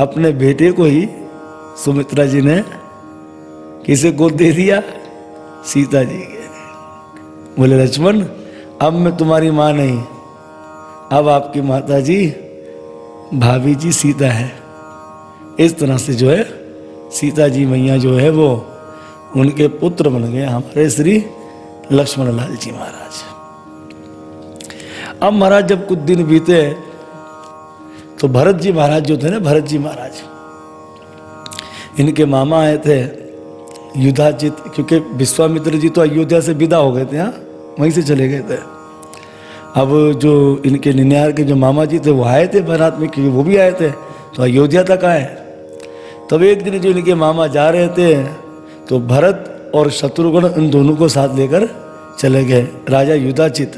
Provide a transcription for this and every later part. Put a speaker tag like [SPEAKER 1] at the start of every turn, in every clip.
[SPEAKER 1] अपने बेटे को ही सुमित्रा जी ने किसे गोद दे दिया? सीता जी के। बोले, लक्ष्मण, अब मैं तुम्हारी माँ नहीं। अब आपकी माता जी भाभी जी सीता है। इस तरह से जो है, सीता जी मैया जो है वो उनके पुत्र बन गए हमारे श्री लक्ष्मण लाल जी महाराज। अब महाराज, जब कुछ दिन बीते तो भरत जी महाराज जो थे ना, भरत जी महाराज, इनके मामा आए थे युद्धाचित क्योंकि विश्वामित्र जी तो अयोध्या से विदा हो गए थे हाँ वहीं से चले गए थे। अब जो इनके निन्यार के जो मामा जी थे, वो आए थे बारात में, क्योंकि वो भी आए थे तो अयोध्या तक आए। तब एक दिन जो इनके मामा जा रहे थे तो भरत और शत्रुघ्न इन दोनों को साथ लेकर चले गए, राजा युद्धाचित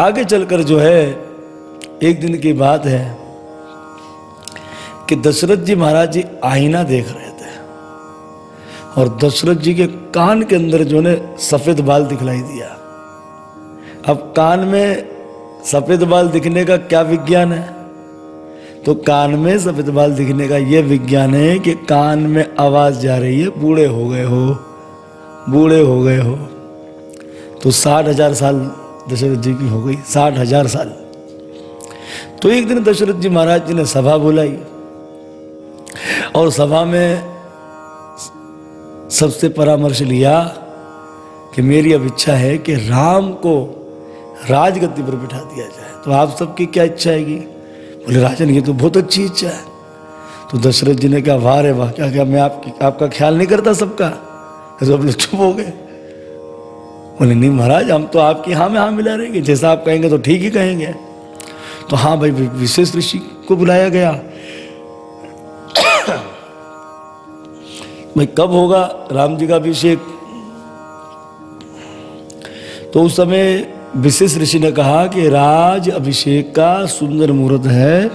[SPEAKER 1] आगे चलकर जो है एक दिन की बात है कि दशरथ जी महाराज जी आईना देख रहे थे और दशरथ जी के कान के अंदर जो ने सफ़ेद बाल दिखलाई दिया। अब कान में सफ़ेद बाल दिखने का क्या विज्ञान है? तो कान में सफ़ेद बाल दिखने का यह विज्ञान है कि कान में आवाज़ जा रही है, बूढ़े हो गए हो, बूढ़े हो गए हो। तो साठ हज़ार साल दशरथ जी की हो गई, साठ हज़ार साल। तो एक दिन दशरथ जी महाराज जी ने सभा बुलाई। और सभा में सबसे परामर्श लिया कि मेरी अब इच्छा है कि राम को राजगद्दी पर बिठा दिया जाए। तो आप सबकी क्या इच्छा है बोले, राजन, ये तो बहुत अच्छी इच्छा है। तो दशरथ जी ने कहा, वाह रे वाह, क्या क्या मैं आपकी, आपका ख्याल नहीं करता सबका? तो सब लोग चुप हो गए। बोले, नहीं महाराज, हम तो आपकी हाँ में हाँ मिला रहेंगे। जैसा आप कहेंगे तो ठीक ही कहेंगे। तो हाँ भाई विशेष ऋषि को बुलाया गया। भाई, कब होगा राम जी का अभिषेक? तो उस समय विशेष ऋषि ने कहा कि राज अभिषेक का सुंदर मुहूर्त है।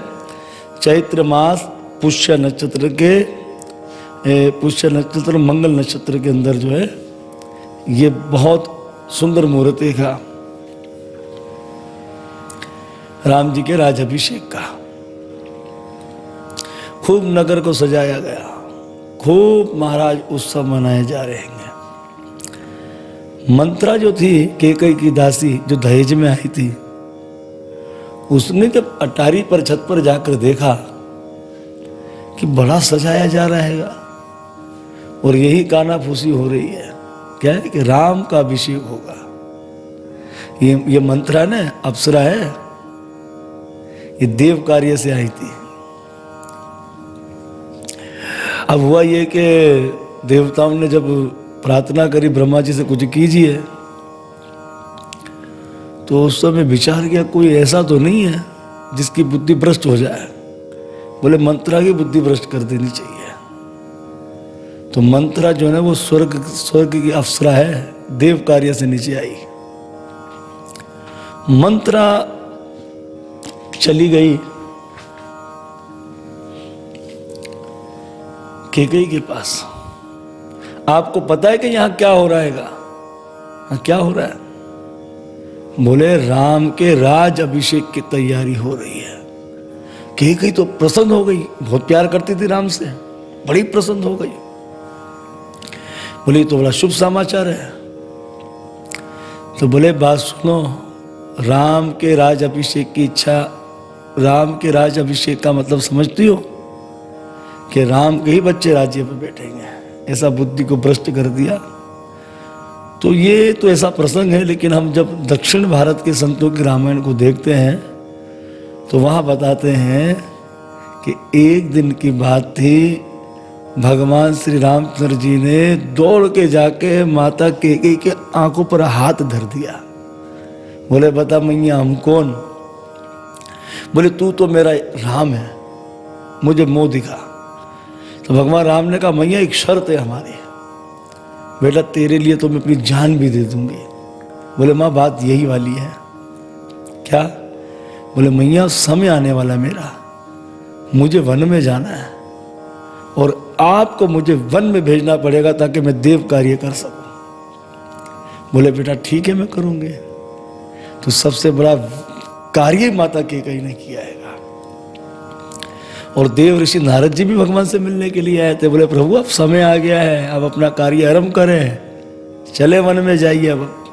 [SPEAKER 1] चैत्र मास पुष्य नक्षत्र के पुष्य नक्षत्र मंगल नक्षत्र के अंदर जो है, ये बहुत सुंदर मुहूर्त एक राम जी के राज अभिषेक का। खूब नगर को सजाया गया। खूब महाराज उत्सव मनाए जा रहे हैं। मंत्रा जो थी, केकई की दासी जो दहेज में आई थी, उसने जब अटारी पर छत पर जाकर देखा कि बड़ा सजाया जा रहा है और यही काना फूसी हो रही है, क्या है कि राम का अभिषेक होगा। ये ये मंत्रा ने अप्सरा है ये देव कार्य से आई थी। अब हुआ ये कि देवताओं ने जब प्रार्थना करी, ब्रह्मा जी से कुछ कीजिए तो उस समय विचार किया, कोई ऐसा तो नहीं है जिसकी बुद्धि भ्रष्ट हो जाए। बोले, मंत्रा की बुद्धि भ्रष्ट कर देनी चाहिए। तो मंत्रा जो है वो स्वर्ग स्वर्ग की अप्सरा है, देव कार्य से नीचे आई। मंत्रा चली गई के केकई के पास। आपको पता है कि यहाँ क्या हो रहा है हाँ, क्या हो रहा है? बोले राम के राज अभिषेक की तैयारी हो रही है। केकई तो प्रसन्न हो गई। बहुत प्यार करती थी राम से। बड़ी प्रसन्न हो गई। बोले तो बड़ा शुभ समाचार है। तो बोले बात सुनो। राम के राज अभिषेक की इच्छा राम के राज अभिषेक का मतलब समझती हो? कि राम के ही बच्चे राज्य पर बैठेंगे। ऐसा बुद्धि को भ्रष्ट कर दिया। तो ये तो ऐसा प्रसंग है, लेकिन हम जब दक्षिण भारत के संतों की रामायण को देखते हैं तो वहाँ बताते हैं कि एक दिन की बात थी, भगवान श्री रामचंद्र जी ने दौड़ के जाके माता केके के आँखों पर हाथ धर दिया। बोले, बता मैया, हम कौन? बोले, तू तो मेरा राम है, मुझे मोह दिखा। तो भगवान राम ने कहा, मैया, एक शर्त है हमारी। बेटा, तेरे लिए तो मैं अपनी जान भी दे दूँगी। बोले, माँ, बात यही वाली है। क्या? बोले, मैया, समय आने वाला मेरा। मुझे वन में जाना है और आपको मुझे वन में भेजना पड़ेगा ताकि मैं देव कार्य कर सकूँ। बोले, बेटा, ठीक है, मैं करूँगे। तो सबसे बड़ा कार्य माता के कहीं ने किया है और देव ऋषि नारद जी भी भगवान से मिलने के लिए आए थे। बोले, प्रभु, अब समय आ गया है, अब अपना कार्य आरंभ करें। चले वन में जाइए अब।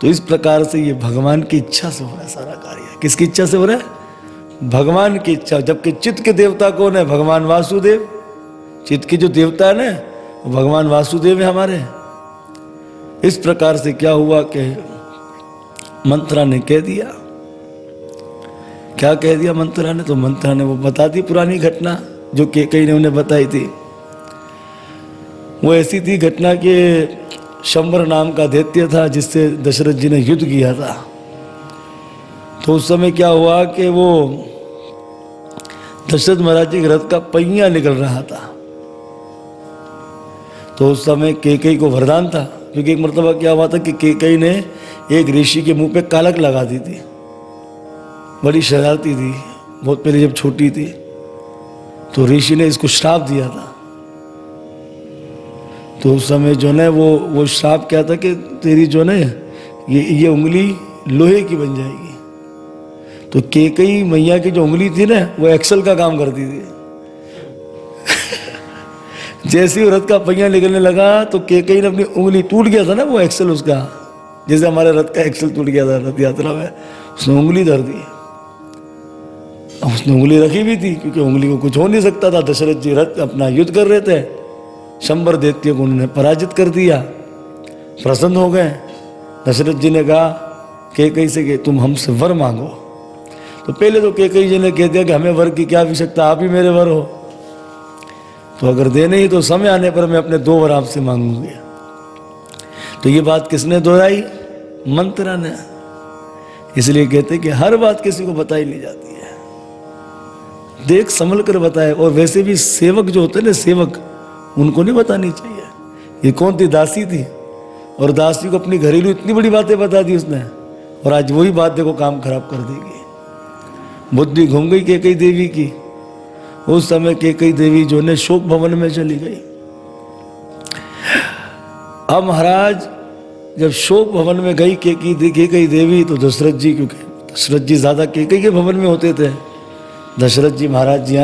[SPEAKER 1] तो इस प्रकार से ये भगवान की इच्छा से हो रहा है सारा कार्य। किसकी इच्छा से हो रहा है? भगवान की इच्छा, जबकि चित्त के देवता कौन है? भगवान वासुदेव। चित्त के जो देवता है ना भगवान वासुदेव है हमारे। इस प्रकार से क्या हुआ कि मंत्रा ने कह दिया क्या कह दिया मंत्रा ने? तो मंत्रा ने वो बता दी पुरानी घटना जो के कई ने उन्हें बताई थी। वो ऐसी थी घटना के शंबर नाम का दैत्य था, जिससे दशरथ जी ने युद्ध किया था। तो उस समय क्या हुआ कि वो दशरथ महाराज जी के रथ का पहिया निकल रहा था। तो उस समय केकई को वरदान था, क्योंकि एक मरतबा क्या हुआ था कि केकई ने एक ऋषि के मुँह पे कालक लगा दी थी। बड़ी शरारती थी, बहुत पहले जब छोटी थी तो ऋषि ने इसको श्राप दिया था। तो उस समय जो है वो वो श्राप क्या था कि तेरी जो है ये ये उंगली लोहे की बन जाएगी। तो केकई मैया की जो उंगली थी ना, वो एक्सल का काम करती थी। जैसे ही रथ का पहिया निकलने लगा तो केकई ने अपनी उंगली टूट गया था ना, वो एक्सल उसका। जैसे हमारे रथ का एक्सल टूट गया था, रथ यात्रा में, उसने उंगली धर दी। उसने उंगली रखी भी थी, क्योंकि उंगली को कुछ हो नहीं सकता था। दशरथ जी रथ अपना युद्ध कर रहे थे। शंबर दैत्य को उन्होंने पराजित कर दिया। प्रसन्न हो गए। दशरथ जी ने कहा, केकई से कि तुम हमसे वर मांगो। तो पहले तो केकई जी ने कह दिया कि हमें वर की क्या आवश्यकता, आप ही मेरे वर हो। तो अगर देने ही तो समय आने पर मैं अपने दो वर आपसे मांगूँगी। तो ये बात किसने दोहराई? मंत्रा ने। इसलिए कहते कि हर बात किसी को बताई नहीं जाती। देख संभल कर बताए, और वैसे भी सेवक जो होते ना, सेवक, उनको नहीं बतानी चाहिए। ये कौन थी? दासी थी। और दासी को अपनी घरेलू इतनी बड़ी बातें बता दी उसने, और आज वही बात देखो, काम खराब कर देगी। बुद्धि घूम गई के कई देवी की। उस समय के कई देवी जो ने शोक भवन में चली गई। अब महाराज, जब शोक भवन में गई की के कई देवी तो दशरथ जी, क्योंकि दशरथ जी ज़्यादा के कई के भवन में होते थे। दशरथ जी महाराज जी आए।